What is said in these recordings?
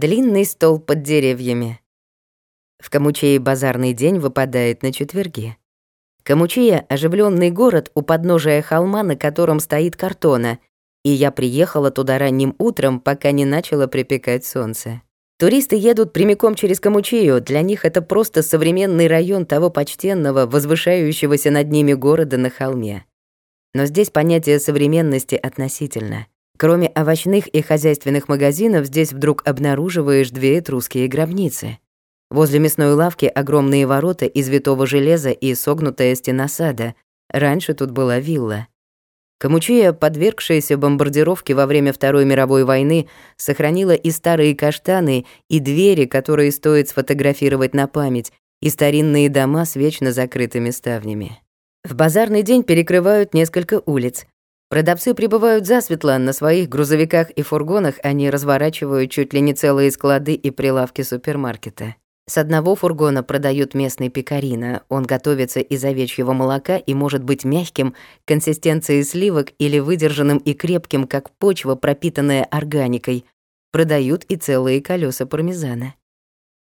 Длинный стол под деревьями. В Камучее базарный день выпадает на четверги. Камучия — оживленный город у подножия холма, на котором стоит картона, и я приехала туда ранним утром, пока не начало припекать солнце. Туристы едут прямиком через Камучию, для них это просто современный район того почтенного, возвышающегося над ними города на холме. Но здесь понятие современности относительно. Кроме овощных и хозяйственных магазинов, здесь вдруг обнаруживаешь две этрусские гробницы. Возле мясной лавки огромные ворота из витого железа и согнутая стена сада. Раньше тут была вилла. Камучия, подвергшаяся бомбардировке во время Второй мировой войны, сохранила и старые каштаны, и двери, которые стоит сфотографировать на память, и старинные дома с вечно закрытыми ставнями. В базарный день перекрывают несколько улиц. Продавцы прибывают засветло, на своих грузовиках и фургонах они разворачивают чуть ли не целые склады и прилавки супермаркета. С одного фургона продают местный пекарина. Он готовится из овечьего молока и может быть мягким, консистенцией сливок или выдержанным и крепким, как почва, пропитанная органикой. Продают и целые колеса пармезана.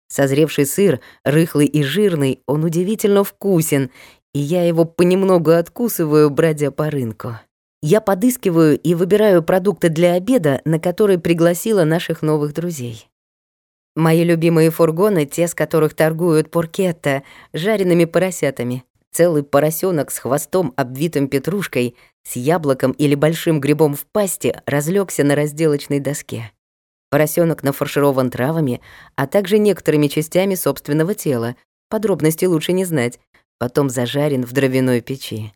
Созревший сыр, рыхлый и жирный, он удивительно вкусен, и я его понемногу откусываю, бродя по рынку. Я подыскиваю и выбираю продукты для обеда, на который пригласила наших новых друзей. Мои любимые фургоны, те, с которых торгуют поркетта, жареными поросятами. Целый поросенок с хвостом, обвитым петрушкой, с яблоком или большим грибом в пасти, разлегся на разделочной доске. Поросенок нафарширован травами, а также некоторыми частями собственного тела. Подробности лучше не знать. Потом зажарен в дровяной печи.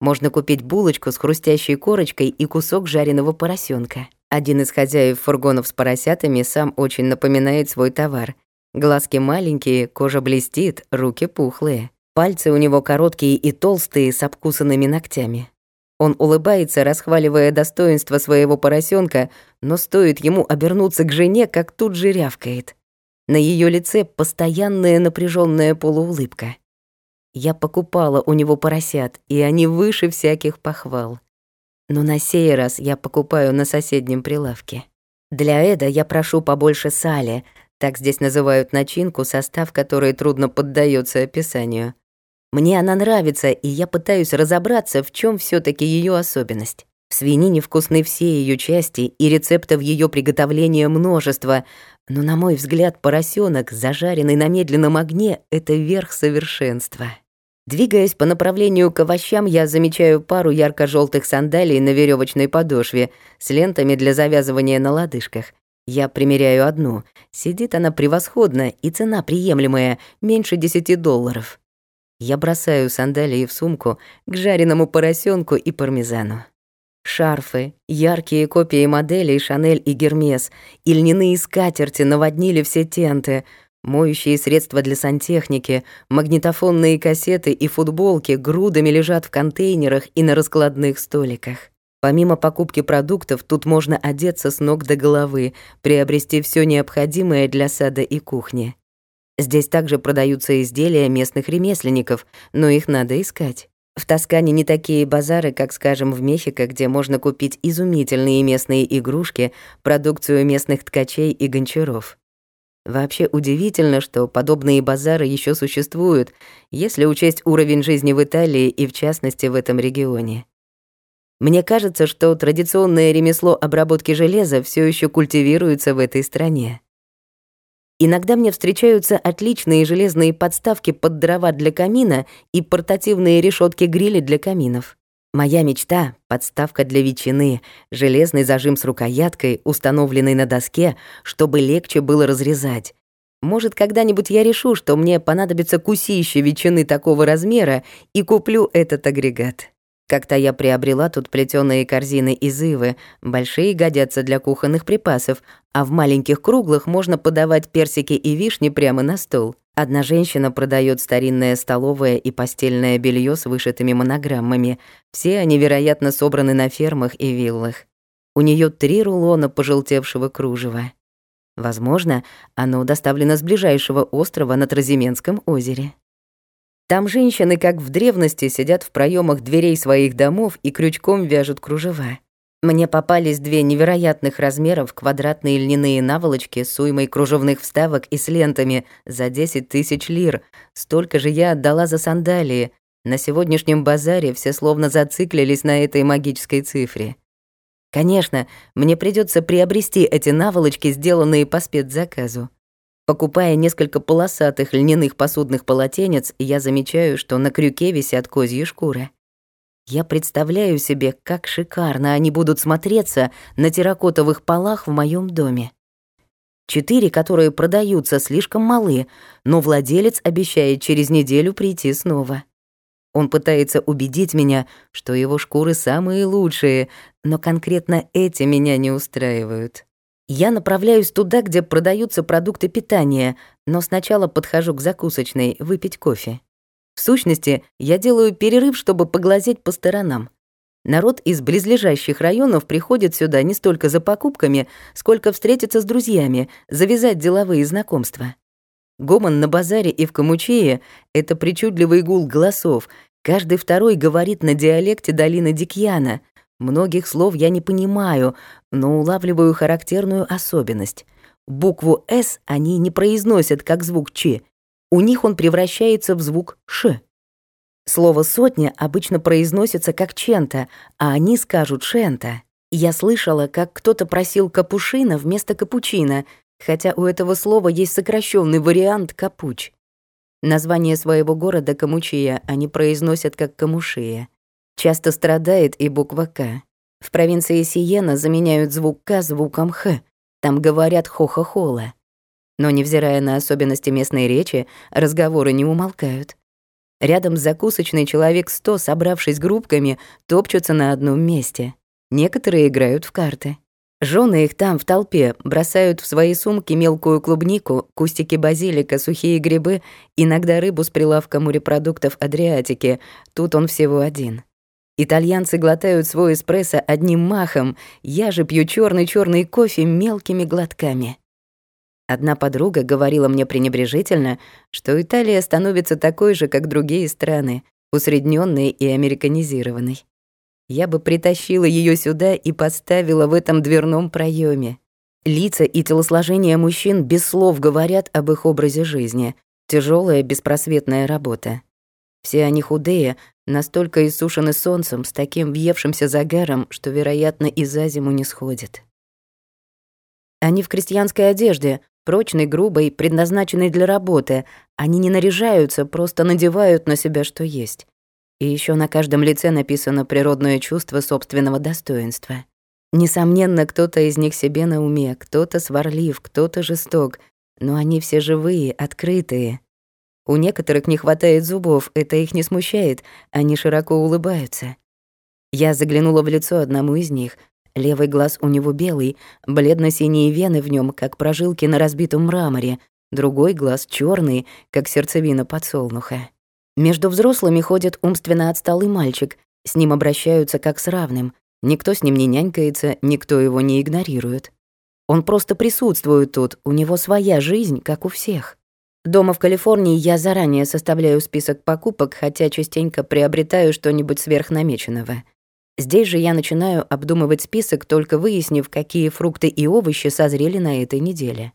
Можно купить булочку с хрустящей корочкой и кусок жареного поросенка. Один из хозяев фургонов с поросятами сам очень напоминает свой товар. Глазки маленькие, кожа блестит, руки пухлые. Пальцы у него короткие и толстые, с обкусанными ногтями. Он улыбается, расхваливая достоинство своего поросенка, но стоит ему обернуться к жене, как тут же рявкает. На ее лице постоянная напряженная полуулыбка. Я покупала у него поросят, и они выше всяких похвал. Но на сей раз я покупаю на соседнем прилавке. Для Эда я прошу побольше сали, так здесь называют начинку, состав которой трудно поддается описанию. Мне она нравится, и я пытаюсь разобраться, в чем все таки ее особенность. В свинине вкусны все ее части, и рецептов ее приготовления множество, но, на мой взгляд, поросенок, зажаренный на медленном огне, — это верх совершенства. Двигаясь по направлению к овощам, я замечаю пару ярко желтых сандалий на веревочной подошве с лентами для завязывания на лодыжках. Я примеряю одну. Сидит она превосходно, и цена приемлемая, меньше 10 долларов. Я бросаю сандалии в сумку к жареному поросенку и пармезану. Шарфы, яркие копии моделей Шанель и Гермес и льняные скатерти наводнили все тенты — Моющие средства для сантехники, магнитофонные кассеты и футболки грудами лежат в контейнерах и на раскладных столиках. Помимо покупки продуктов, тут можно одеться с ног до головы, приобрести все необходимое для сада и кухни. Здесь также продаются изделия местных ремесленников, но их надо искать. В Тоскане не такие базары, как, скажем, в Мехико, где можно купить изумительные местные игрушки, продукцию местных ткачей и гончаров. Вообще удивительно, что подобные базары еще существуют, если учесть уровень жизни в Италии и в частности в этом регионе. Мне кажется, что традиционное ремесло обработки железа все еще культивируется в этой стране. Иногда мне встречаются отличные железные подставки под дрова для камина и портативные решетки-грили для каминов. Моя мечта — подставка для ветчины, железный зажим с рукояткой, установленный на доске, чтобы легче было разрезать. Может, когда-нибудь я решу, что мне понадобится кусище ветчины такого размера и куплю этот агрегат. Как-то я приобрела тут плетёные корзины из ивы, большие годятся для кухонных припасов, а в маленьких круглых можно подавать персики и вишни прямо на стол. Одна женщина продает старинное столовое и постельное белье с вышитыми монограммами. Все они, вероятно, собраны на фермах и виллах. У нее три рулона пожелтевшего кружева. Возможно, оно доставлено с ближайшего острова на Тразименском озере. Там женщины, как в древности, сидят в проемах дверей своих домов и крючком вяжут кружева. Мне попались две невероятных размеров квадратные льняные наволочки с уймой кружевных вставок и с лентами за 10 тысяч лир. Столько же я отдала за сандалии. На сегодняшнем базаре все словно зациклились на этой магической цифре. Конечно, мне придется приобрести эти наволочки, сделанные по спецзаказу. Покупая несколько полосатых льняных посудных полотенец, я замечаю, что на крюке висят козьи шкуры. Я представляю себе, как шикарно они будут смотреться на терракотовых полах в моем доме. Четыре, которые продаются, слишком малы, но владелец обещает через неделю прийти снова. Он пытается убедить меня, что его шкуры самые лучшие, но конкретно эти меня не устраивают. Я направляюсь туда, где продаются продукты питания, но сначала подхожу к закусочной выпить кофе. В сущности, я делаю перерыв, чтобы поглазеть по сторонам. Народ из близлежащих районов приходит сюда не столько за покупками, сколько встретиться с друзьями, завязать деловые знакомства. Гомон на базаре и в Камучее — это причудливый гул голосов. Каждый второй говорит на диалекте долины Дикьяна. Многих слов я не понимаю, но улавливаю характерную особенность. Букву «С» они не произносят как звук «Ч», у них он превращается в звук «ш». Слово «сотня» обычно произносится как «чента», а они скажут «шента». Я слышала, как кто-то просил капушина вместо капучино, хотя у этого слова есть сокращенный вариант «капуч». Название своего города Камучия они произносят как Камушия. Часто страдает и буква «К». В провинции Сиена заменяют звук «К» звуком «Х». Там говорят «хо-хо-хола». Но, невзирая на особенности местной речи, разговоры не умолкают. Рядом с закусочной человек сто, собравшись группками, топчутся на одном месте. Некоторые играют в карты. Жены их там, в толпе, бросают в свои сумки мелкую клубнику, кустики базилика, сухие грибы, иногда рыбу с прилавка морепродуктов Адриатики. Тут он всего один. Итальянцы глотают свой эспрессо одним махом, я же пью черный черный кофе мелкими глотками. Одна подруга говорила мне пренебрежительно, что Италия становится такой же, как другие страны, усредненной и американизированной. Я бы притащила ее сюда и поставила в этом дверном проеме. Лица и телосложение мужчин без слов говорят об их образе жизни. Тяжелая, беспросветная работа. Все они худые, настолько иссушены солнцем, с таким въевшимся загаром, что, вероятно, и за зиму не сходят. Они в крестьянской одежде, прочной, грубой, предназначенной для работы. Они не наряжаются, просто надевают на себя, что есть. И еще на каждом лице написано природное чувство собственного достоинства. Несомненно, кто-то из них себе на уме, кто-то сварлив, кто-то жесток, но они все живые, открытые. У некоторых не хватает зубов, это их не смущает, они широко улыбаются. Я заглянула в лицо одному из них, Левый глаз у него белый, бледно-синие вены в нем, как прожилки на разбитом мраморе, другой глаз черный, как сердцевина подсолнуха. Между взрослыми ходит умственно отсталый мальчик, с ним обращаются как с равным. Никто с ним не нянькается, никто его не игнорирует. Он просто присутствует тут, у него своя жизнь, как у всех. Дома в Калифорнии я заранее составляю список покупок, хотя частенько приобретаю что-нибудь сверхнамеченного — Здесь же я начинаю обдумывать список, только выяснив, какие фрукты и овощи созрели на этой неделе.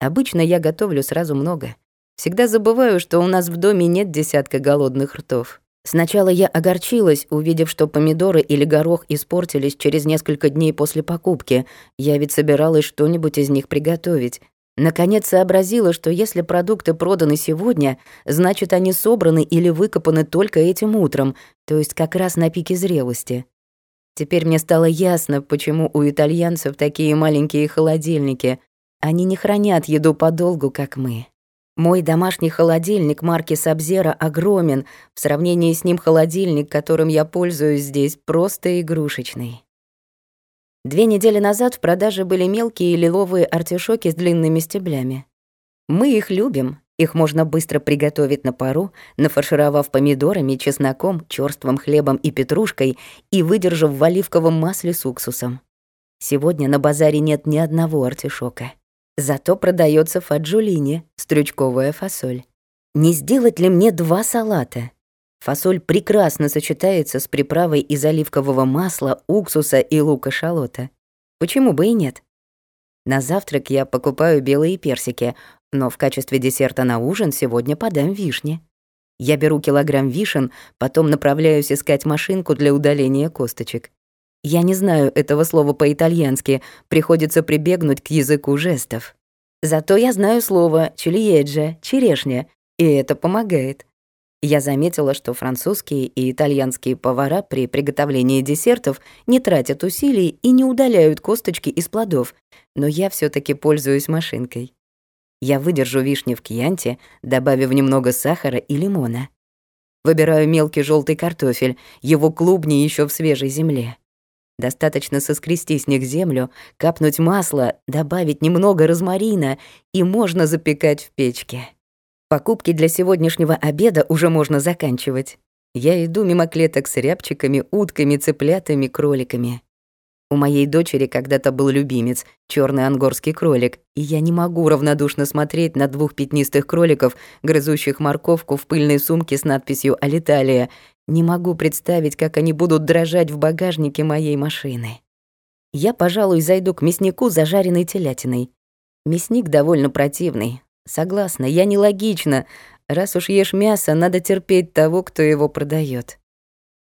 Обычно я готовлю сразу много. Всегда забываю, что у нас в доме нет десятка голодных ртов. Сначала я огорчилась, увидев, что помидоры или горох испортились через несколько дней после покупки. Я ведь собиралась что-нибудь из них приготовить. Наконец сообразила, что если продукты проданы сегодня, значит, они собраны или выкопаны только этим утром, то есть как раз на пике зрелости. Теперь мне стало ясно, почему у итальянцев такие маленькие холодильники. Они не хранят еду подолгу, как мы. Мой домашний холодильник марки Сабзера огромен, в сравнении с ним холодильник, которым я пользуюсь здесь, просто игрушечный. Две недели назад в продаже были мелкие лиловые артишоки с длинными стеблями. Мы их любим. Их можно быстро приготовить на пару, нафаршировав помидорами, чесноком, чёрствым хлебом и петрушкой и выдержав в оливковом масле с уксусом. Сегодня на базаре нет ни одного артишока. Зато продается фаджулини, стрючковая фасоль. Не сделать ли мне два салата? Фасоль прекрасно сочетается с приправой из оливкового масла, уксуса и лука-шалота. Почему бы и нет? На завтрак я покупаю белые персики, но в качестве десерта на ужин сегодня подам вишни. Я беру килограмм вишен, потом направляюсь искать машинку для удаления косточек. Я не знаю этого слова по-итальянски, приходится прибегнуть к языку жестов. Зато я знаю слово «чилиеджа» — «черешня», и это помогает. Я заметила, что французские и итальянские повара при приготовлении десертов не тратят усилий и не удаляют косточки из плодов, но я все таки пользуюсь машинкой. Я выдержу вишни в кьянте, добавив немного сахара и лимона. Выбираю мелкий желтый картофель, его клубни еще в свежей земле. Достаточно соскрести с них землю, капнуть масло, добавить немного розмарина, и можно запекать в печке. Покупки для сегодняшнего обеда уже можно заканчивать. Я иду мимо клеток с рябчиками, утками, цыплятами, кроликами. У моей дочери когда-то был любимец, черный ангорский кролик, и я не могу равнодушно смотреть на двух пятнистых кроликов, грызущих морковку в пыльной сумке с надписью «Алиталия», не могу представить, как они будут дрожать в багажнике моей машины. Я, пожалуй, зайду к мяснику за жареной телятиной. Мясник довольно противный. Согласна, я нелогична. Раз уж ешь мясо, надо терпеть того, кто его продает.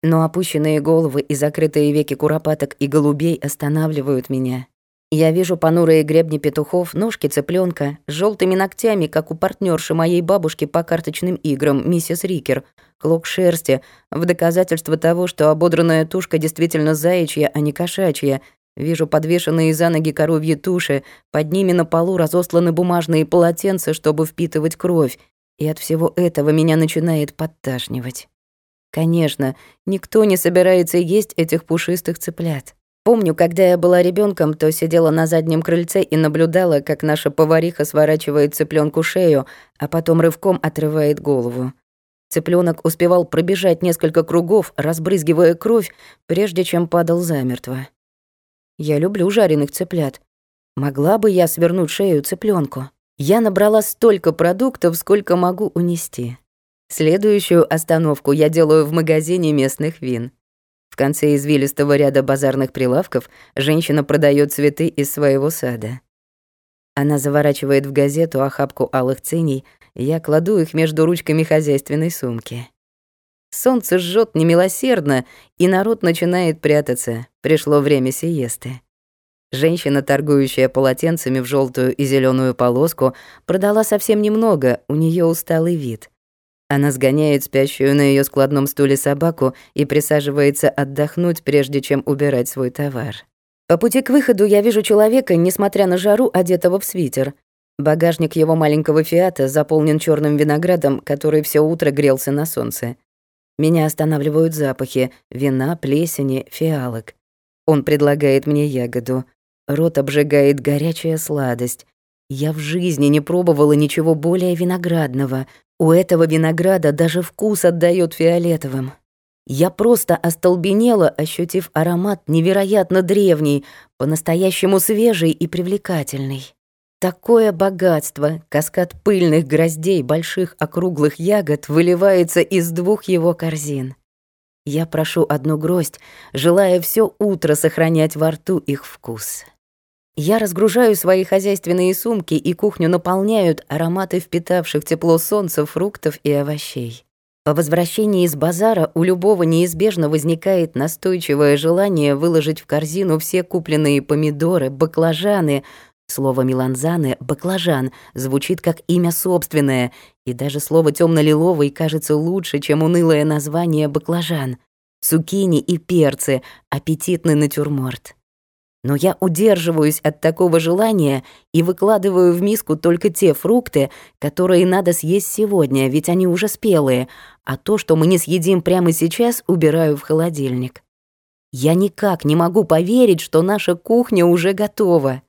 Но опущенные головы и закрытые веки куропаток и голубей останавливают меня. Я вижу понурые гребни петухов, ножки цыпленка с желтыми ногтями, как у партнерши моей бабушки по карточным играм, миссис Рикер, клок шерсти, в доказательство того, что ободранная тушка действительно заячья, а не кошачья. Вижу подвешенные за ноги коровьи туши, под ними на полу разосланы бумажные полотенца, чтобы впитывать кровь, и от всего этого меня начинает подташнивать. Конечно, никто не собирается есть этих пушистых цыплят. Помню, когда я была ребенком, то сидела на заднем крыльце и наблюдала, как наша повариха сворачивает цыпленку шею, а потом рывком отрывает голову. Цыпленок успевал пробежать несколько кругов, разбрызгивая кровь, прежде чем падал замертво. Я люблю жареных цыплят. Могла бы я свернуть шею цыпленку. Я набрала столько продуктов, сколько могу унести. Следующую остановку я делаю в магазине местных вин. В конце извилистого ряда базарных прилавков женщина продает цветы из своего сада. Она заворачивает в газету охапку алых циней, я кладу их между ручками хозяйственной сумки. Солнце жжет немилосердно, и народ начинает прятаться. Пришло время сиесты. Женщина, торгующая полотенцами в желтую и зеленую полоску, продала совсем немного, у нее усталый вид — она сгоняет спящую на ее складном стуле собаку и присаживается отдохнуть, прежде чем убирать свой товар. По пути к выходу я вижу человека, несмотря на жару, одетого в свитер. Багажник его маленького «Фиата» заполнен черным виноградом, который все утро грелся на солнце. Меня останавливают запахи — вина, плесени, фиалок. Он предлагает мне ягоду. Рот обжигает горячая сладость. Я в жизни не пробовала ничего более виноградного, у этого винограда даже вкус отдает фиолетовым. Я просто остолбенела, ощутив аромат невероятно древний, по-настоящему свежий и привлекательный. Такое богатство, каскад пыльных гроздей больших округлых ягод выливается из двух его корзин. Я прошу одну гроздь, желая все утро сохранять во рту их вкус. Я разгружаю свои хозяйственные сумки, и кухню наполняют ароматы впитавших тепло солнца, фруктов и овощей. По возвращении из базара у любого неизбежно возникает настойчивое желание выложить в корзину все купленные помидоры, баклажаны. Слово «меланзаны» — «баклажан» звучит как имя собственное, и даже слово «тёмно-лиловый» кажется лучше, чем унылое название «баклажан». Цукини и перцы — аппетитный натюрморт. Но я удерживаюсь от такого желания и выкладываю в миску только те фрукты, которые надо съесть сегодня, ведь они уже спелые, а то, что мы не съедим прямо сейчас, убираю в холодильник. Я никак не могу поверить, что наша кухня уже готова.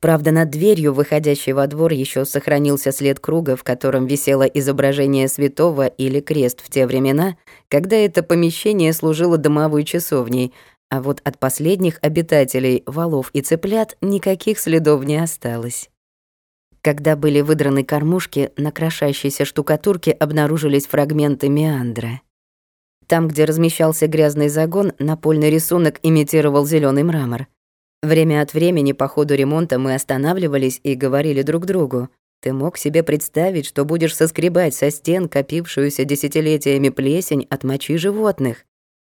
Правда, над дверью, выходящей во двор, еще сохранился след круга, в котором висело изображение святого или крест в те времена, когда это помещение служило домовой часовней, а вот от последних обитателей, валов и цыплят, никаких следов не осталось. Когда были выдраны кормушки, на крошащейся штукатурке обнаружились фрагменты меандра. Там, где размещался грязный загон, напольный рисунок имитировал зеленый мрамор. Время от времени по ходу ремонта мы останавливались и говорили друг другу. Ты мог себе представить, что будешь соскребать со стен копившуюся десятилетиями плесень от мочи животных?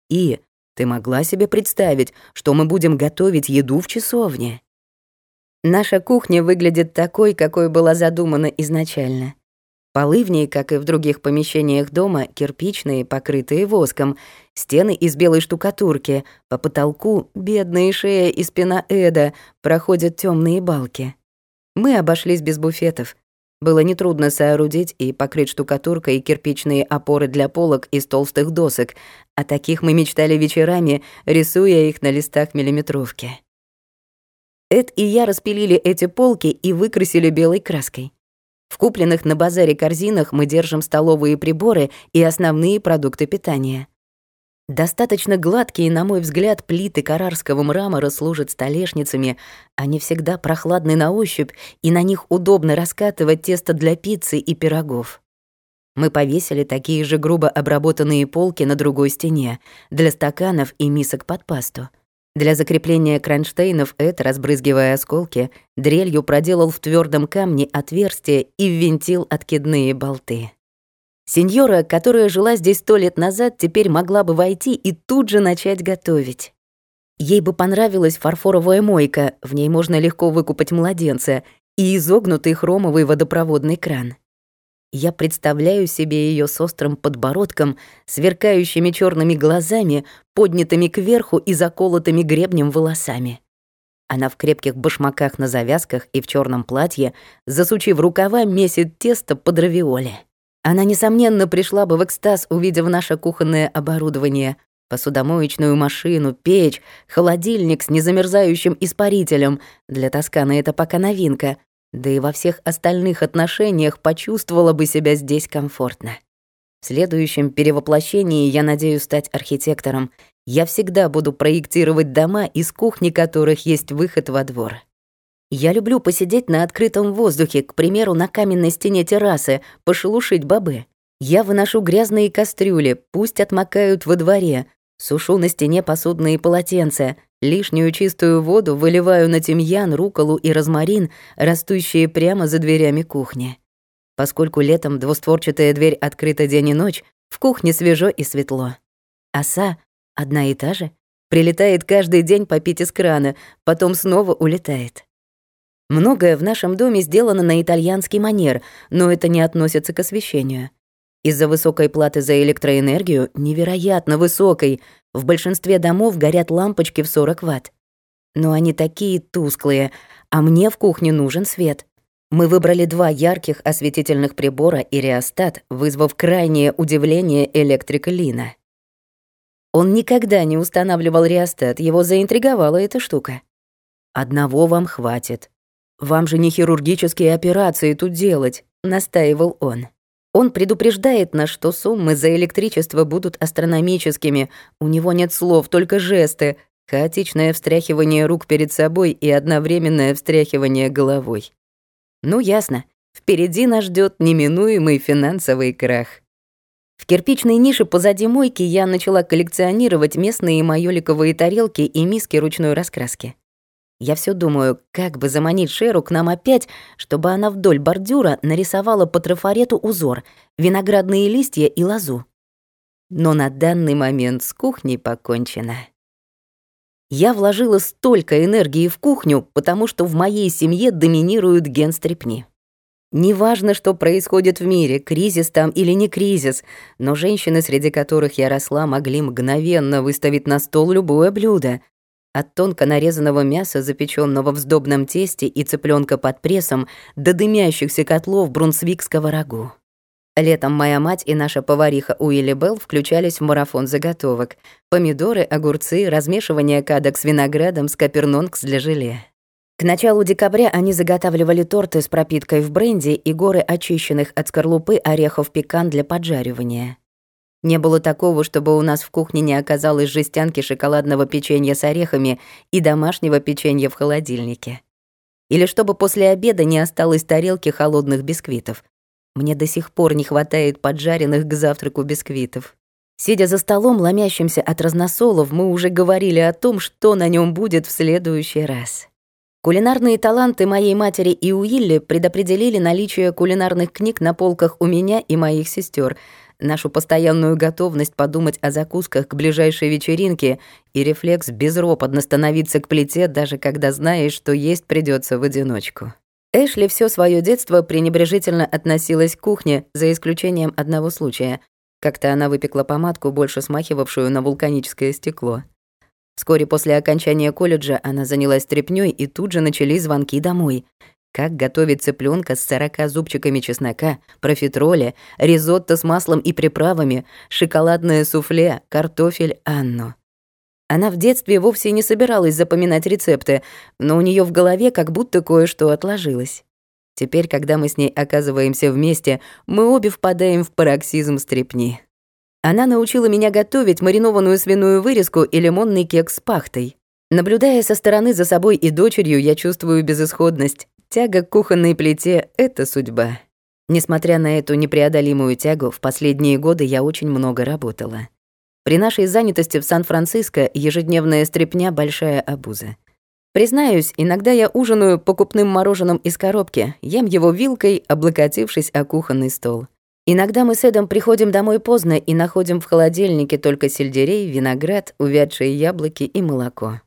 И ты могла себе представить, что мы будем готовить еду в часовне? Наша кухня выглядит такой, какой была задумана изначально. Полы в ней, как и в других помещениях дома, кирпичные, покрытые воском, стены из белой штукатурки, по потолку бедная шея и спина Эда проходят темные балки. Мы обошлись без буфетов. Было нетрудно соорудить и покрыть штукатуркой кирпичные опоры для полок из толстых досок. О таких мы мечтали вечерами, рисуя их на листах миллиметровки. Эд и я распилили эти полки и выкрасили белой краской. В купленных на базаре корзинах мы держим столовые приборы и основные продукты питания. Достаточно гладкие, на мой взгляд, плиты карарского мрамора служат столешницами. Они всегда прохладны на ощупь, и на них удобно раскатывать тесто для пиццы и пирогов. Мы повесили такие же грубо обработанные полки на другой стене для стаканов и мисок под пасту. Для закрепления кронштейнов Эд, разбрызгивая осколки, дрелью проделал в твердом камне отверстие и ввинтил откидные болты. Сеньора, которая жила здесь сто лет назад, теперь могла бы войти и тут же начать готовить. Ей бы понравилась фарфоровая мойка, в ней можно легко выкупать младенца, и изогнутый хромовый водопроводный кран. Я представляю себе ее с острым подбородком, сверкающими черными глазами, поднятыми кверху и заколотыми гребнем волосами. Она в крепких башмаках на завязках и в черном платье, засучив рукава, месит тесто под равиоли. Она, несомненно, пришла бы в экстаз, увидев наше кухонное оборудование, посудомоечную машину, печь, холодильник с незамерзающим испарителем. Для Тосканы это пока новинка да и во всех остальных отношениях почувствовала бы себя здесь комфортно. В следующем перевоплощении я надеюсь стать архитектором. Я всегда буду проектировать дома, из кухни которых есть выход во двор. Я люблю посидеть на открытом воздухе, к примеру, на каменной стене террасы, пошелушить бобы. Я выношу грязные кастрюли, пусть отмокают во дворе, сушу на стене посудные полотенца, Лишнюю чистую воду выливаю на тимьян, руколу и розмарин, растущие прямо за дверями кухни. Поскольку летом двустворчатая дверь открыта день и ночь, в кухне свежо и светло. Оса, одна и та же, прилетает каждый день попить из крана, потом снова улетает. Многое в нашем доме сделано на итальянский манер, но это не относится к освещению. Из-за высокой платы за электроэнергию, невероятно высокой, в большинстве домов горят лампочки в 40 ватт. Но они такие тусклые, а мне в кухне нужен свет. Мы выбрали два ярких осветительных прибора и реостат, вызвав крайнее удивление электрика Лина. Он никогда не устанавливал реостат, его заинтриговала эта штука. «Одного вам хватит. Вам же не хирургические операции тут делать», — настаивал он. Он предупреждает нас, что суммы за электричество будут астрономическими. У него нет слов, только жесты, хаотичное встряхивание рук перед собой и одновременное встряхивание головой. Ну, ясно. Впереди нас ждет неминуемый финансовый крах. В кирпичной нише позади мойки я начала коллекционировать местные майоликовые тарелки и миски ручной раскраски. Я все думаю, как бы заманить Шеру к нам опять, чтобы она вдоль бордюра нарисовала по трафарету узор, виноградные листья и лозу. Но на данный момент с кухней покончено. Я вложила столько энергии в кухню, потому что в моей семье доминирует ген стрепни. Неважно, что происходит в мире, кризис там или не кризис, но женщины, среди которых я росла, могли мгновенно выставить на стол любое блюдо, от тонко нарезанного мяса, запеченного в сдобном тесте и цыпленка под прессом, до дымящихся котлов брунсвикского рагу. Летом моя мать и наша повариха Уилли Белл включались в марафон заготовок. Помидоры, огурцы, размешивание кадок с виноградом, скапернонкс для желе. К началу декабря они заготавливали торты с пропиткой в бренди и горы очищенных от скорлупы орехов пекан для поджаривания. Не было такого, чтобы у нас в кухне не оказалось жестянки шоколадного печенья с орехами и домашнего печенья в холодильнике. Или чтобы после обеда не осталось тарелки холодных бисквитов. Мне до сих пор не хватает поджаренных к завтраку бисквитов. Сидя за столом, ломящимся от разносолов, мы уже говорили о том, что на нем будет в следующий раз. Кулинарные таланты моей матери и Уилли предопределили наличие кулинарных книг на полках у меня и моих сестер, нашу постоянную готовность подумать о закусках к ближайшей вечеринке и рефлекс безропотно становиться к плите, даже когда знаешь, что есть придется в одиночку. Эшли все свое детство пренебрежительно относилась к кухне, за исключением одного случая. Как-то она выпекла помадку, больше смахивавшую на вулканическое стекло. Вскоре после окончания колледжа она занялась трепнёй, и тут же начались звонки домой. Как готовить цыпленка с 40 зубчиками чеснока, профитроли, ризотто с маслом и приправами, шоколадное суфле, картофель Анну. Она в детстве вовсе не собиралась запоминать рецепты, но у нее в голове как будто кое-что отложилось. Теперь, когда мы с ней оказываемся вместе, мы обе впадаем в пароксизм стрепни. Она научила меня готовить маринованную свиную вырезку и лимонный кекс с пахтой. Наблюдая со стороны за собой и дочерью, я чувствую безысходность. Тяга к кухонной плите — это судьба. Несмотря на эту непреодолимую тягу, в последние годы я очень много работала. При нашей занятости в Сан-Франциско ежедневная стряпня — большая обуза. Признаюсь, иногда я ужинаю покупным мороженым из коробки, ем его вилкой, облокотившись о кухонный стол. Иногда мы с Эдом приходим домой поздно и находим в холодильнике только сельдерей, виноград, увядшие яблоки и молоко.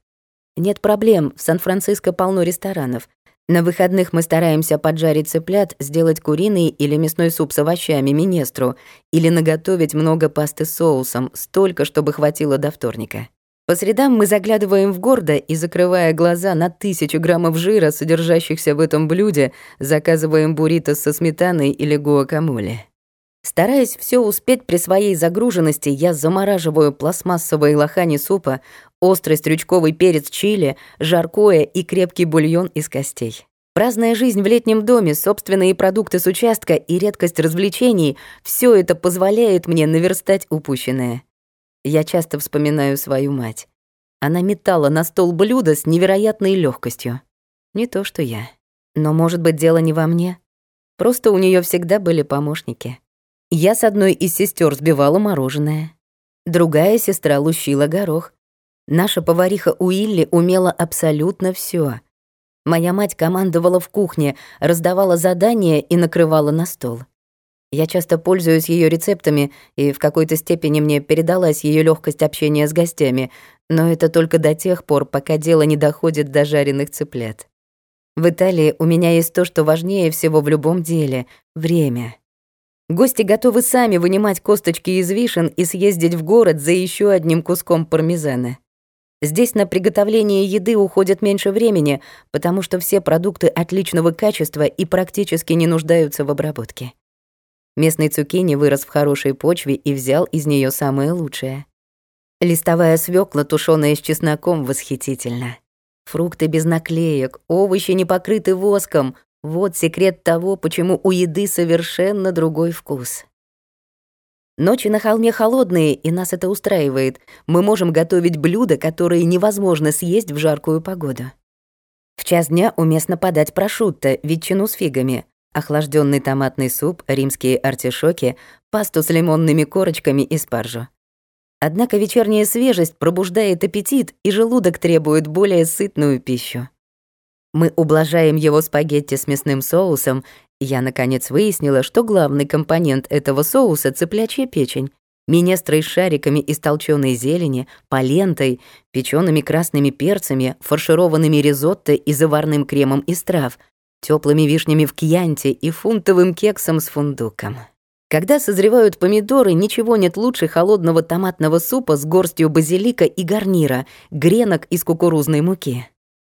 Нет проблем, в Сан-Франциско полно ресторанов. На выходных мы стараемся поджарить цыплят, сделать куриный или мясной суп с овощами, минестру, или наготовить много пасты с соусом, столько, чтобы хватило до вторника. По средам мы заглядываем в гордо и, закрывая глаза на тысячу граммов жира, содержащихся в этом блюде, заказываем буррито со сметаной или гуакамоле. Стараясь все успеть при своей загруженности, я замораживаю пластмассовые лохани супа, острый стрючковый перец чили, жаркое и крепкий бульон из костей. Праздная жизнь в летнем доме, собственные продукты с участка и редкость развлечений — все это позволяет мне наверстать упущенное. Я часто вспоминаю свою мать. Она метала на стол блюда с невероятной легкостью. Не то что я. Но, может быть, дело не во мне. Просто у нее всегда были помощники. Я с одной из сестер сбивала мороженое. Другая сестра лущила горох. Наша повариха Уилли умела абсолютно все. Моя мать командовала в кухне, раздавала задания и накрывала на стол. Я часто пользуюсь ее рецептами, и в какой-то степени мне передалась ее легкость общения с гостями, но это только до тех пор, пока дело не доходит до жареных цыплят. В Италии у меня есть то, что важнее всего в любом деле — время. Гости готовы сами вынимать косточки из вишен и съездить в город за еще одним куском пармезана. Здесь на приготовление еды уходит меньше времени, потому что все продукты отличного качества и практически не нуждаются в обработке. Местный цукини вырос в хорошей почве и взял из нее самое лучшее. Листовая свекла, тушеная с чесноком, восхитительно. Фрукты без наклеек, овощи не покрыты воском. Вот секрет того, почему у еды совершенно другой вкус. Ночи на холме холодные, и нас это устраивает. Мы можем готовить блюда, которые невозможно съесть в жаркую погоду. В час дня уместно подать прошутто, ветчину с фигами, охлажденный томатный суп, римские артишоки, пасту с лимонными корочками и спаржу. Однако вечерняя свежесть пробуждает аппетит, и желудок требует более сытную пищу. Мы ублажаем его спагетти с мясным соусом. Я, наконец, выяснила, что главный компонент этого соуса — цыплячья печень. Минестры с шариками из толчёной зелени, палентой, печёными красными перцами, фаршированными ризотто и заварным кремом из трав — теплыми вишнями в кьянте и фунтовым кексом с фундуком. Когда созревают помидоры, ничего нет лучше холодного томатного супа с горстью базилика и гарнира, гренок из кукурузной муки.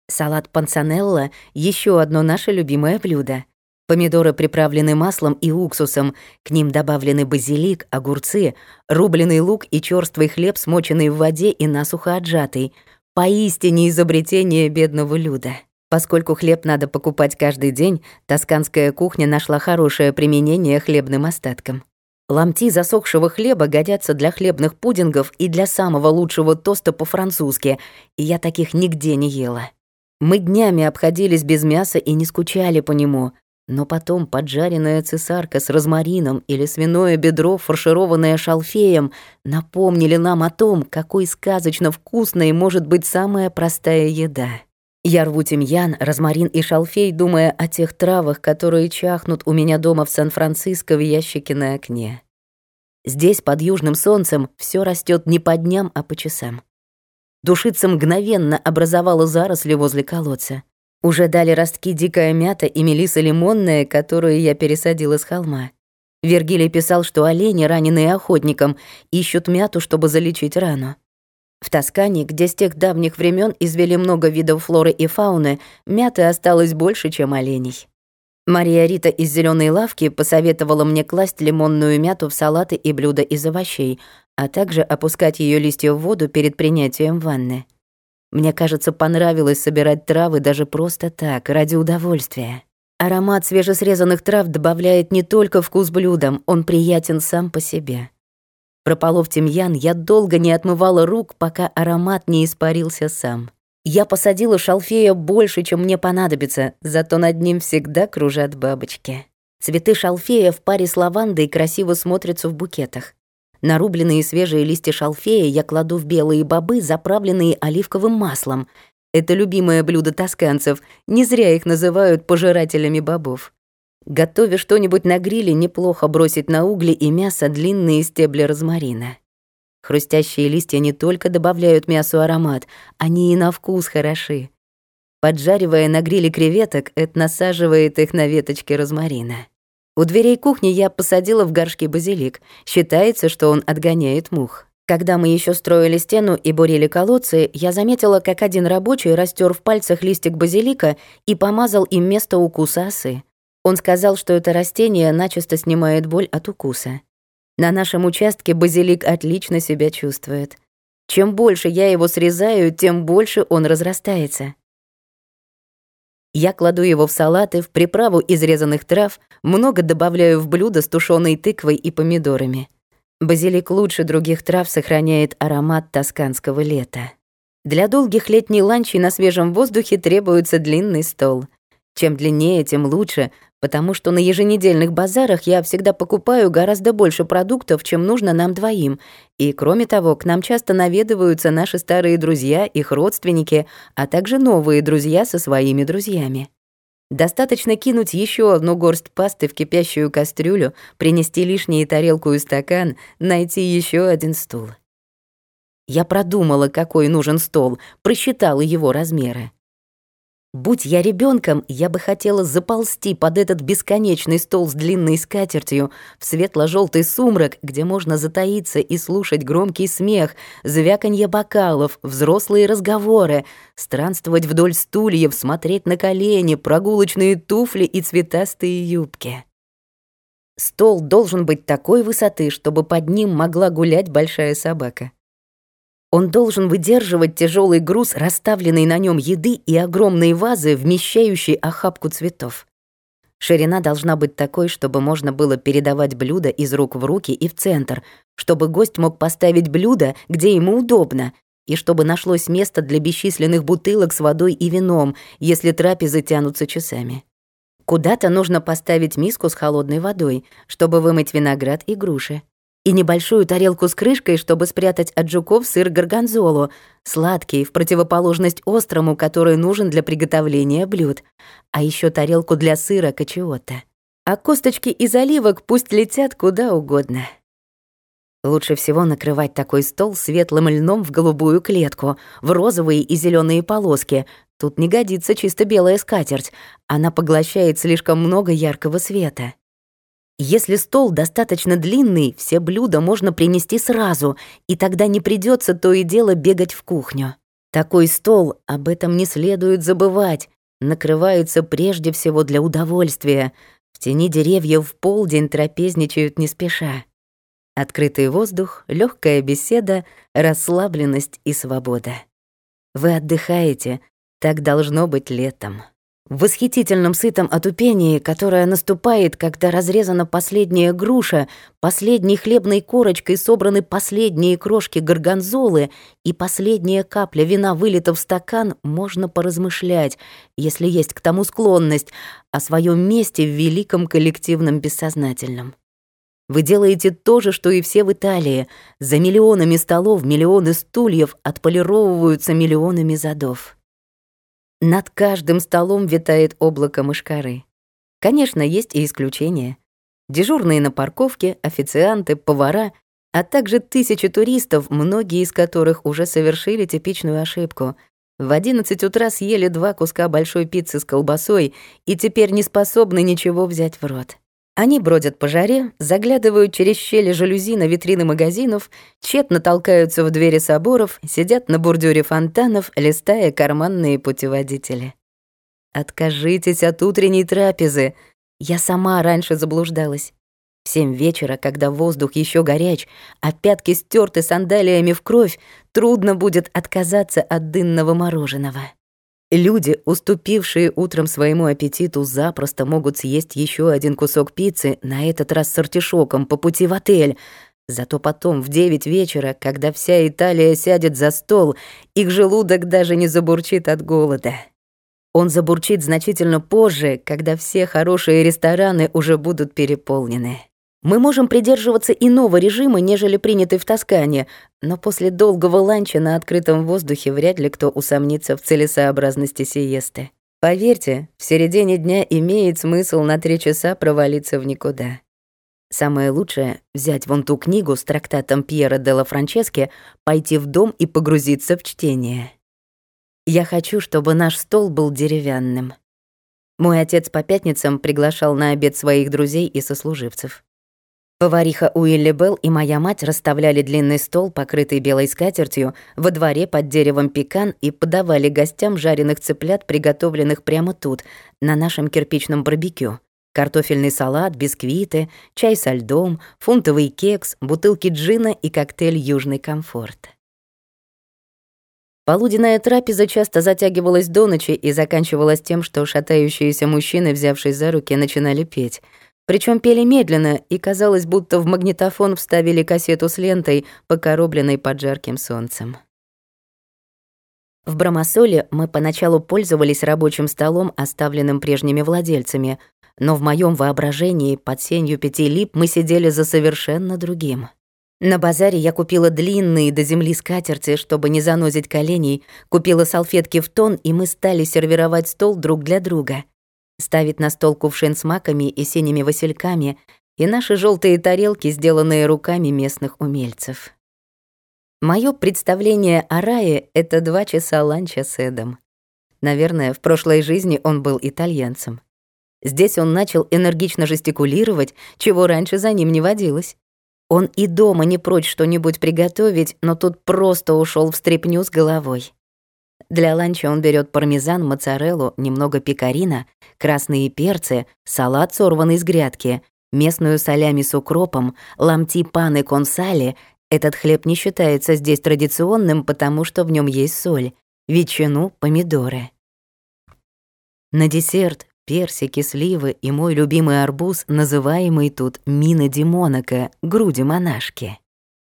Салат пансанелла — еще одно наше любимое блюдо. Помидоры приправлены маслом и уксусом, к ним добавлены базилик, огурцы, рубленый лук и черствый хлеб, смоченный в воде и насухо отжатый. Поистине изобретение бедного люда. Поскольку хлеб надо покупать каждый день, тосканская кухня нашла хорошее применение хлебным остаткам. Ломти засохшего хлеба годятся для хлебных пудингов и для самого лучшего тоста по-французски, и я таких нигде не ела. Мы днями обходились без мяса и не скучали по нему, Но потом поджаренная цесарка с розмарином или свиное бедро, фаршированное шалфеем, напомнили нам о том, какой сказочно вкусной может быть самая простая еда. Я рву тимьян, розмарин и шалфей, думая о тех травах, которые чахнут у меня дома в Сан-Франциско в ящике на окне. Здесь, под южным солнцем, все растет не по дням, а по часам. Душица мгновенно образовала заросли возле колодца. Уже дали ростки дикая мята и мелиса лимонная, которую я пересадила с холма. Вергилий писал, что олени, раненые охотником, ищут мяту, чтобы залечить рану. В Тоскане, где с тех давних времен извели много видов флоры и фауны, мяты осталось больше, чем оленей. Мария Рита из зеленой лавки посоветовала мне класть лимонную мяту в салаты и блюда из овощей, а также опускать ее листья в воду перед принятием ванны. Мне кажется, понравилось собирать травы даже просто так, ради удовольствия. Аромат свежесрезанных трав добавляет не только вкус блюдам, он приятен сам по себе. Прополов тимьян, я долго не отмывала рук, пока аромат не испарился сам. Я посадила шалфея больше, чем мне понадобится, зато над ним всегда кружат бабочки. Цветы шалфея в паре с лавандой красиво смотрятся в букетах. Нарубленные свежие листья шалфея я кладу в белые бобы, заправленные оливковым маслом. Это любимое блюдо тосканцев, не зря их называют пожирателями бобов. Готовя что-нибудь на гриле, неплохо бросить на угли и мясо длинные стебли розмарина. Хрустящие листья не только добавляют мясу аромат, они и на вкус хороши. Поджаривая на гриле креветок, это насаживает их на веточки розмарина. У дверей кухни я посадила в горшки базилик. Считается, что он отгоняет мух. Когда мы еще строили стену и бурили колодцы, я заметила, как один рабочий растер в пальцах листик базилика и помазал им место укуса осы. Он сказал, что это растение начисто снимает боль от укуса. На нашем участке базилик отлично себя чувствует. Чем больше я его срезаю, тем больше он разрастается. Я кладу его в салаты, в приправу изрезанных трав, много добавляю в блюдо с тушеной тыквой и помидорами. Базилик лучше других трав сохраняет аромат тосканского лета. Для долгих летних ланчей на свежем воздухе требуется длинный стол. Чем длиннее, тем лучше, потому что на еженедельных базарах я всегда покупаю гораздо больше продуктов, чем нужно нам двоим. И кроме того, к нам часто наведываются наши старые друзья, их родственники, а также новые друзья со своими друзьями. Достаточно кинуть еще одну горсть пасты в кипящую кастрюлю, принести лишние тарелку и стакан, найти еще один стул. Я продумала, какой нужен стол, просчитала его размеры. Будь я ребенком, я бы хотела заползти под этот бесконечный стол с длинной скатертью в светло желтый сумрак, где можно затаиться и слушать громкий смех, звяканье бокалов, взрослые разговоры, странствовать вдоль стульев, смотреть на колени, прогулочные туфли и цветастые юбки. Стол должен быть такой высоты, чтобы под ним могла гулять большая собака. Он должен выдерживать тяжелый груз, расставленный на нем еды и огромные вазы, вмещающие охапку цветов. Ширина должна быть такой, чтобы можно было передавать блюдо из рук в руки и в центр, чтобы гость мог поставить блюдо, где ему удобно, и чтобы нашлось место для бесчисленных бутылок с водой и вином, если трапезы тянутся часами. Куда-то нужно поставить миску с холодной водой, чтобы вымыть виноград и груши и небольшую тарелку с крышкой, чтобы спрятать от жуков сыр горгонзолу, сладкий, в противоположность острому, который нужен для приготовления блюд, а еще тарелку для сыра качиота. А косточки из оливок пусть летят куда угодно. Лучше всего накрывать такой стол светлым льном в голубую клетку, в розовые и зеленые полоски. Тут не годится чисто белая скатерть, она поглощает слишком много яркого света. Если стол достаточно длинный, все блюда можно принести сразу, и тогда не придется то и дело бегать в кухню. Такой стол, об этом не следует забывать, накрывается прежде всего для удовольствия. В тени деревьев в полдень трапезничают не спеша. Открытый воздух, легкая беседа, расслабленность и свобода. Вы отдыхаете, так должно быть летом. В восхитительном сытом отупении, которое наступает, когда разрезана последняя груша, последней хлебной корочкой собраны последние крошки горгонзолы и последняя капля вина вылета в стакан, можно поразмышлять, если есть к тому склонность, о своем месте в великом коллективном бессознательном. Вы делаете то же, что и все в Италии. За миллионами столов, миллионы стульев отполировываются миллионами задов. Над каждым столом витает облако мышкары. Конечно, есть и исключения. Дежурные на парковке, официанты, повара, а также тысячи туристов, многие из которых уже совершили типичную ошибку. В 11 утра съели два куска большой пиццы с колбасой и теперь не способны ничего взять в рот. Они бродят по жаре, заглядывают через щели жалюзи на витрины магазинов, тщетно толкаются в двери соборов, сидят на бордюре фонтанов, листая карманные путеводители. Откажитесь от утренней трапезы. Я сама раньше заблуждалась. В семь вечера, когда воздух еще горяч, а пятки стерты сандалиями в кровь, трудно будет отказаться от дынного мороженого. Люди, уступившие утром своему аппетиту, запросто могут съесть еще один кусок пиццы, на этот раз с артишоком, по пути в отель. Зато потом, в девять вечера, когда вся Италия сядет за стол, их желудок даже не забурчит от голода. Он забурчит значительно позже, когда все хорошие рестораны уже будут переполнены. Мы можем придерживаться иного режима, нежели принятый в Тоскане, но после долгого ланча на открытом воздухе вряд ли кто усомнится в целесообразности сиесты. Поверьте, в середине дня имеет смысл на три часа провалиться в никуда. Самое лучшее — взять вон ту книгу с трактатом Пьера де ла Франческе, пойти в дом и погрузиться в чтение. Я хочу, чтобы наш стол был деревянным. Мой отец по пятницам приглашал на обед своих друзей и сослуживцев. Повариха Уилли Белл и моя мать расставляли длинный стол, покрытый белой скатертью, во дворе под деревом пекан и подавали гостям жареных цыплят, приготовленных прямо тут, на нашем кирпичном барбекю. Картофельный салат, бисквиты, чай со льдом, фунтовый кекс, бутылки джина и коктейль «Южный комфорт». Полуденная трапеза часто затягивалась до ночи и заканчивалась тем, что шатающиеся мужчины, взявшись за руки, начинали петь — причем пели медленно, и казалось, будто в магнитофон вставили кассету с лентой, покоробленной под жарким солнцем. В Брамасоле мы поначалу пользовались рабочим столом, оставленным прежними владельцами, но в моем воображении под сенью пяти лип мы сидели за совершенно другим. На базаре я купила длинные до земли скатерти, чтобы не занозить коленей, купила салфетки в тон, и мы стали сервировать стол друг для друга — ставить на стол кувшин с маками и синими васильками и наши желтые тарелки, сделанные руками местных умельцев. Моё представление о рае — это два часа ланча с Эдом. Наверное, в прошлой жизни он был итальянцем. Здесь он начал энергично жестикулировать, чего раньше за ним не водилось. Он и дома не прочь что-нибудь приготовить, но тут просто ушел в стряпню с головой. Для ланча он берет пармезан, моцареллу, немного пекарина, красные перцы, салат, сорванный с грядки, местную солями с укропом, ламти паны консали. Этот хлеб не считается здесь традиционным, потому что в нем есть соль, ветчину, помидоры. На десерт персики, сливы и мой любимый арбуз, называемый тут мина димонака, груди монашки.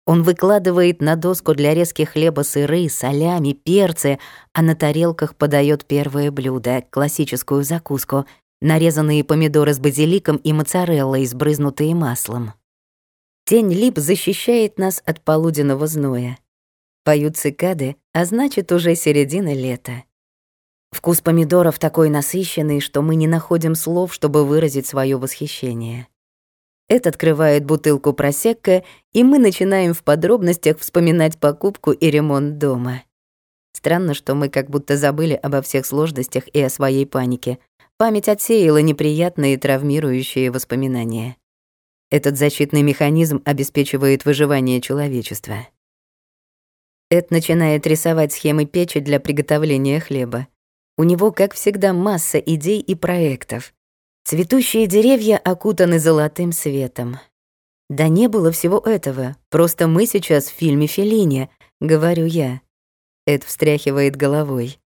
Он выкладывает на доску для резки хлеба сыры, солями, перцы, а на тарелках подает первое блюдо, классическую закуску, нарезанные помидоры с базиликом и моцареллой, сбрызнутые маслом. Тень лип защищает нас от полуденного зноя. Поют цикады, а значит, уже середина лета. Вкус помидоров такой насыщенный, что мы не находим слов, чтобы выразить свое восхищение. Эд открывает бутылку просекка, и мы начинаем в подробностях вспоминать покупку и ремонт дома. Странно, что мы как будто забыли обо всех сложностях и о своей панике. Память отсеяла неприятные травмирующие воспоминания. Этот защитный механизм обеспечивает выживание человечества. Эд начинает рисовать схемы печи для приготовления хлеба. У него, как всегда, масса идей и проектов. Цветущие деревья окутаны золотым светом. Да не было всего этого, просто мы сейчас в фильме Феллини, говорю я. Эд встряхивает головой.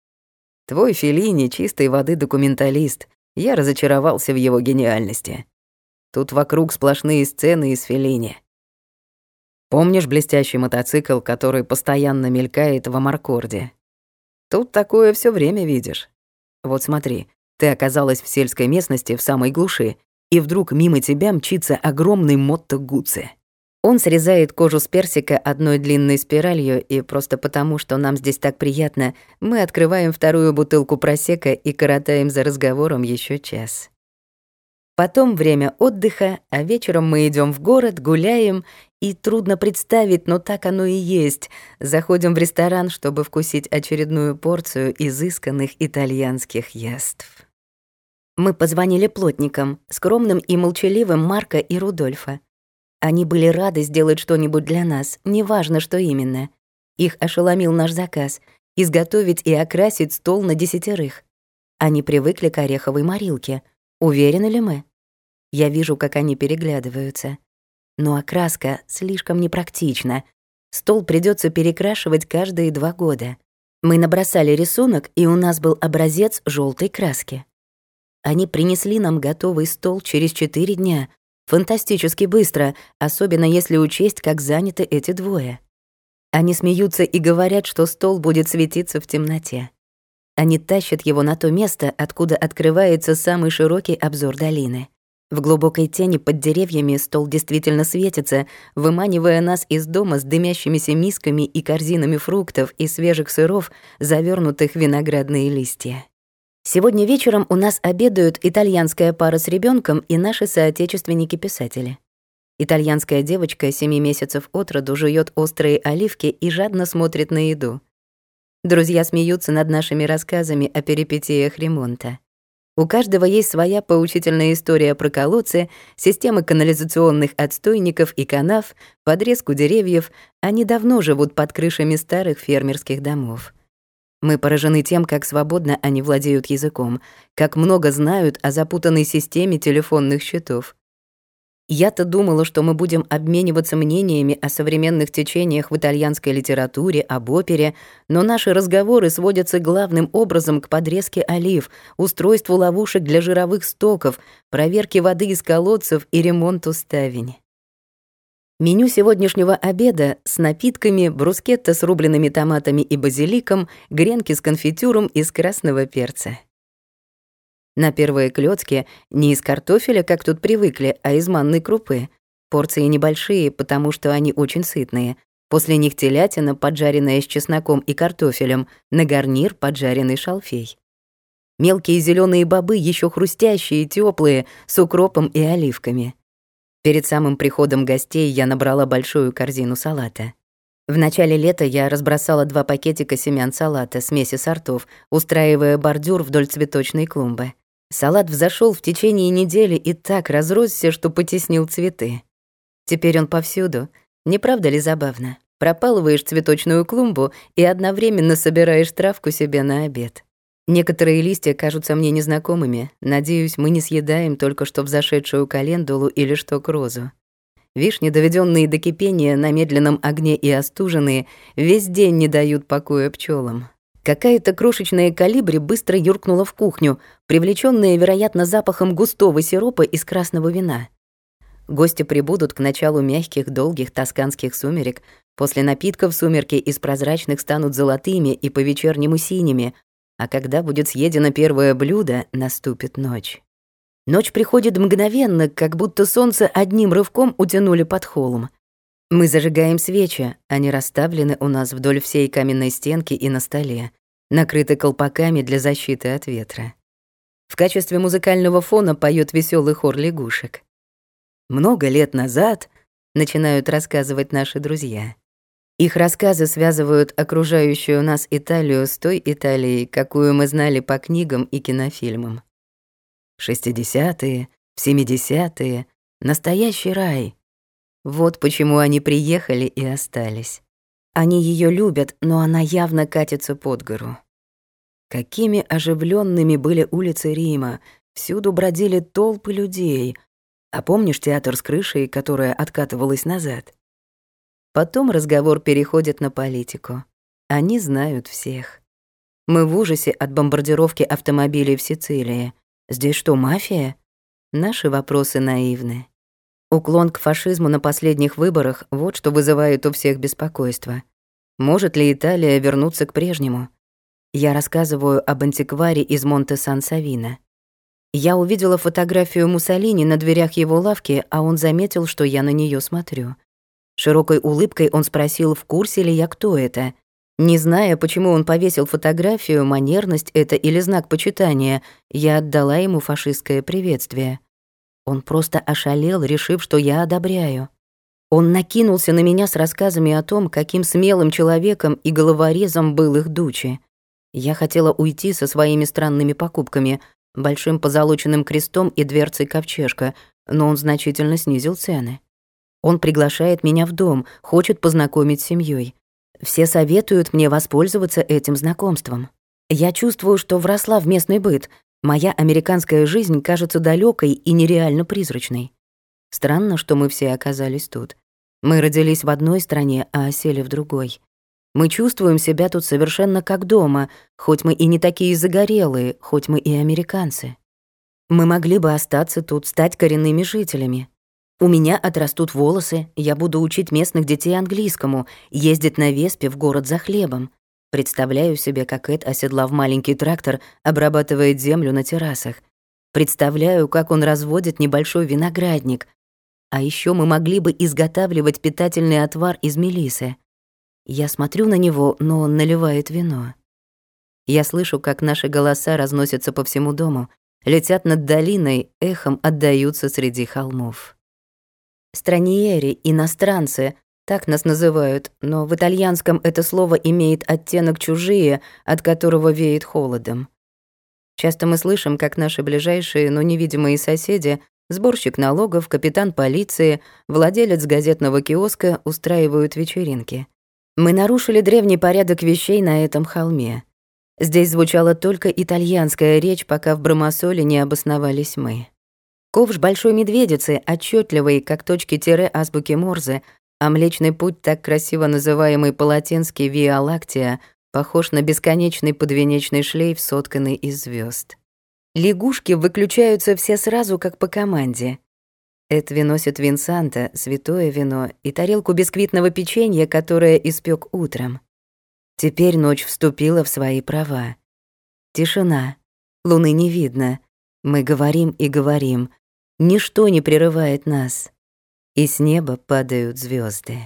Твой Феллини — чистой воды документалист. Я разочаровался в его гениальности. Тут вокруг сплошные сцены из Феллини. Помнишь блестящий мотоцикл, который постоянно мелькает в Амаркорде? Тут такое все время видишь. Вот смотри, ты оказалась в сельской местности в самой глуши, и вдруг мимо тебя мчится огромный мотто Гуци. Он срезает кожу с персика одной длинной спиралью, и просто потому, что нам здесь так приятно, мы открываем вторую бутылку просека и коротаем за разговором еще час. Потом время отдыха, а вечером мы идем в город, гуляем, и трудно представить, но так оно и есть. Заходим в ресторан, чтобы вкусить очередную порцию изысканных итальянских яств. Мы позвонили плотникам, скромным и молчаливым Марка и Рудольфа. Они были рады сделать что-нибудь для нас, неважно, что именно. Их ошеломил наш заказ — изготовить и окрасить стол на десятерых. Они привыкли к ореховой морилке — Уверены ли мы? Я вижу, как они переглядываются. Но окраска слишком непрактична. Стол придется перекрашивать каждые два года. Мы набросали рисунок, и у нас был образец желтой краски. Они принесли нам готовый стол через четыре дня. Фантастически быстро, особенно если учесть, как заняты эти двое. Они смеются и говорят, что стол будет светиться в темноте. Они тащат его на то место, откуда открывается самый широкий обзор долины. В глубокой тени под деревьями стол действительно светится, выманивая нас из дома с дымящимися мисками и корзинами фруктов и свежих сыров, завернутых в виноградные листья. Сегодня вечером у нас обедают итальянская пара с ребенком и наши соотечественники-писатели. Итальянская девочка семи месяцев от роду жует острые оливки и жадно смотрит на еду. Друзья смеются над нашими рассказами о перипетиях ремонта. У каждого есть своя поучительная история про колодцы, системы канализационных отстойников и канав, подрезку деревьев. Они давно живут под крышами старых фермерских домов. Мы поражены тем, как свободно они владеют языком, как много знают о запутанной системе телефонных счетов. Я-то думала, что мы будем обмениваться мнениями о современных течениях в итальянской литературе, об опере, но наши разговоры сводятся главным образом к подрезке олив, устройству ловушек для жировых стоков, проверке воды из колодцев и ремонту ставень. Меню сегодняшнего обеда с напитками, брускетта с рубленными томатами и базиликом, гренки с конфитюром из красного перца. На первые клёцки не из картофеля, как тут привыкли, а из манной крупы. Порции небольшие, потому что они очень сытные. После них телятина, поджаренная с чесноком и картофелем, на гарнир поджаренный шалфей. Мелкие зеленые бобы еще хрустящие, теплые, с укропом и оливками. Перед самым приходом гостей я набрала большую корзину салата. В начале лета я разбросала два пакетика семян салата, смеси сортов, устраивая бордюр вдоль цветочной клумбы. Салат взошел в течение недели и так разросся, что потеснил цветы. Теперь он повсюду. Не правда ли забавно? Пропалываешь цветочную клумбу и одновременно собираешь травку себе на обед. Некоторые листья кажутся мне незнакомыми. Надеюсь, мы не съедаем только что взошедшую календулу или что к розу. Вишни, доведенные до кипения на медленном огне и остуженные, весь день не дают покоя пчелам. Какая-то крошечная калибри быстро юркнула в кухню, привлечённая, вероятно, запахом густого сиропа из красного вина. Гости прибудут к началу мягких, долгих тосканских сумерек. После напитков сумерки из прозрачных станут золотыми и по-вечернему синими, а когда будет съедено первое блюдо, наступит ночь. Ночь приходит мгновенно, как будто солнце одним рывком утянули под холм. Мы зажигаем свечи, они расставлены у нас вдоль всей каменной стенки и на столе, накрыты колпаками для защиты от ветра. В качестве музыкального фона поет веселый хор лягушек. Много лет назад начинают рассказывать наши друзья. Их рассказы связывают окружающую нас Италию с той Италией, какую мы знали по книгам и кинофильмам. 60-е, 70-е — настоящий рай. Вот почему они приехали и остались. Они ее любят, но она явно катится под гору. Какими оживленными были улицы Рима, всюду бродили толпы людей. А помнишь театр с крышей, которая откатывалась назад? Потом разговор переходит на политику. Они знают всех. Мы в ужасе от бомбардировки автомобилей в Сицилии. Здесь что, мафия? Наши вопросы наивны. Уклон к фашизму на последних выборах — вот что вызывает у всех беспокойство. Может ли Италия вернуться к прежнему? Я рассказываю об антикваре из Монте-Сан-Савино. Я увидела фотографию Муссолини на дверях его лавки, а он заметил, что я на нее смотрю. Широкой улыбкой он спросил, в курсе ли я, кто это. Не зная, почему он повесил фотографию, манерность это или знак почитания, я отдала ему фашистское приветствие. Он просто ошалел, решив, что я одобряю. Он накинулся на меня с рассказами о том, каким смелым человеком и головорезом был их Дучи. Я хотела уйти со своими странными покупками, большим позолоченным крестом и дверцей ковчежка, но он значительно снизил цены. Он приглашает меня в дом, хочет познакомить с семьей. Все советуют мне воспользоваться этим знакомством. Я чувствую, что вросла в местный быт, Моя американская жизнь кажется далекой и нереально призрачной. Странно, что мы все оказались тут. Мы родились в одной стране, а осели в другой. Мы чувствуем себя тут совершенно как дома, хоть мы и не такие загорелые, хоть мы и американцы. Мы могли бы остаться тут, стать коренными жителями. У меня отрастут волосы, я буду учить местных детей английскому, ездить на Веспе в город за хлебом. Представляю себе, как Эд, оседлав маленький трактор, обрабатывает землю на террасах. Представляю, как он разводит небольшой виноградник. А еще мы могли бы изготавливать питательный отвар из мелисы. Я смотрю на него, но он наливает вино. Я слышу, как наши голоса разносятся по всему дому, летят над долиной, эхом отдаются среди холмов. Страниери, иностранцы, так нас называют, но в итальянском это слово имеет оттенок «чужие», от которого веет холодом. Часто мы слышим, как наши ближайшие, но невидимые соседи, сборщик налогов, капитан полиции, владелец газетного киоска устраивают вечеринки. Мы нарушили древний порядок вещей на этом холме. Здесь звучала только итальянская речь, пока в Бромосоле не обосновались мы. Ковш Большой Медведицы, отчетливый, как точки тире азбуки Морзе, а Млечный Путь, так красиво называемый по-латински Виа Лактия, похож на бесконечный подвенечный шлейф, сотканный из звезд. Лягушки выключаются все сразу, как по команде. Эд виносит Винсанта, святое вино, и тарелку бисквитного печенья, которое испек утром. Теперь ночь вступила в свои права. Тишина. Луны не видно. Мы говорим и говорим. Ничто не прерывает нас и с неба падают звезды.